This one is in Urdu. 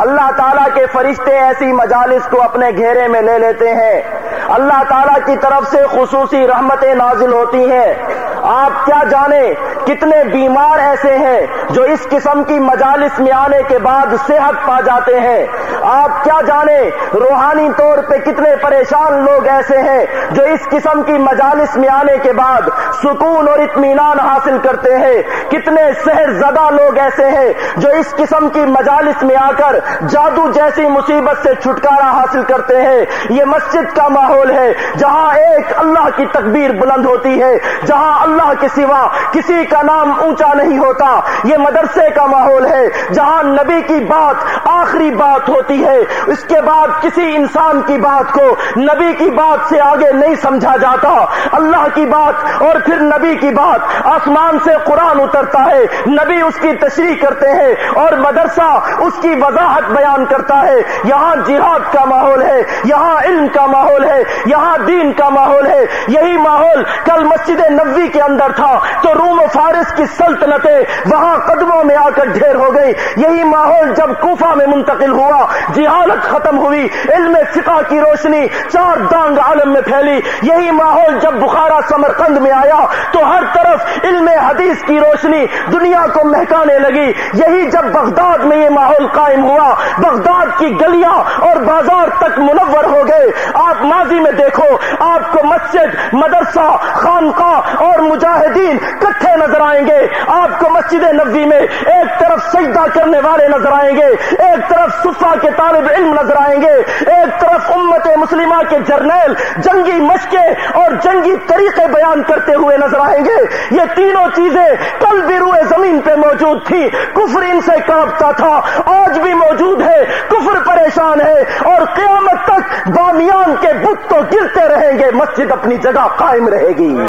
اللہ تعالیٰ کے فرشتے ایسی مجالس کو اپنے گھیرے میں لے لیتے ہیں۔ اللہ تعالیٰ کی طرف سے خصوصی رحمتیں نازل ہوتی ہیں۔ آپ کیا جانیں کتنے بیمار ایسے ہیں جو اس قسم کی مجالس میں آنے کے بعد صحت پا جاتے ہیں۔ آپ کیا جانیں روحانی طور پہ کتنے پریشان لوگ ایسے ہیں جو اس قسم کی مجالس میں آنے کے بعد سکون اور اطمینان حاصل کرتے ہیں؟ کتنے شہر زدہ لوگ ایسے ہیں جو اس قسم کی مجالس میں آ کر جادو جیسی مصیبت سے چھٹکارا حاصل کرتے ہیں؟ یہ مسجد کا ماحول ہے جہاں ایک اللہ کی تکبیر بلند ہوتی ہے۔ جہاں اللہ کے سوا کسی کا نام اونچا نہیں ہوتا، یہ مدرسے کا ماحول ہے۔ جہاں نبی کی بات آخری بات ہوتی ہے، اس کے بعد کسی انسان کی بات کو نبی کی بات سے آگے نہیں سمجھا جاتا۔ اللہ کی بات اور پھر نبی کی بات۔ آسمان سے قرآن اترتا ہے، نبی اس کی تشریح کرتے ہیں اور مدرسہ اس کی وضاحت بیان کرتا ہے۔ یہاں جہاد کا ماحول ہے، یہاں علم کا ماحول ہے، یہاں دین کا ماحول ہے یہی ماحول کل مسجد نبوی کے اندر تھا، تو روم و فارس کی سلطنتیں وہاں قدموں میں آ کر ڈھیر ہو گئی۔ یہی ماحول جب کوفہ میں منتقل ہوا، جہالت ختم ہوئی، علم فقہ کی روشنی چار دانگ عالم میں پھیلی۔ یہی ماحول جب بخارا سمرقند میں آیا، تو ہر طرف علم حدیث کی روشنی دنیا کو مہکانے لگی۔ یہی جب بغداد میں یہ ماحول قائم ہوا، بغداد کی گلیاں اور بازار تک منور ہو گئے آپ ماضی میں دیکھو، آپ کو مسجد، مدرسہ، خانقاہ اور مجاہدین کٹھے نظر آئیں گے۔ آپ کو مسجد نبی میں ایک طرف سجدہ کرنے والے نظر آئیں گے، ایک طرف صفا کے طالب علم نظر آئیں گے، ایک طرف امت مسلمہ کے جرنیل جنگی مشقیں اور جنگی طریقے بیان کرتے ہوئے نظر آئیں گے۔ یہ تینوں چیزیں کل بھی روئے زمین پہ موجود تھی کفر ان سے کانپتا تھا، آج بھی موجود ہے۔ کفر پریشان ہے اور قیامت تک بامیان کے بت تو گرتے رہیں گے مسجد اپنی جگہ قائم رہے گی۔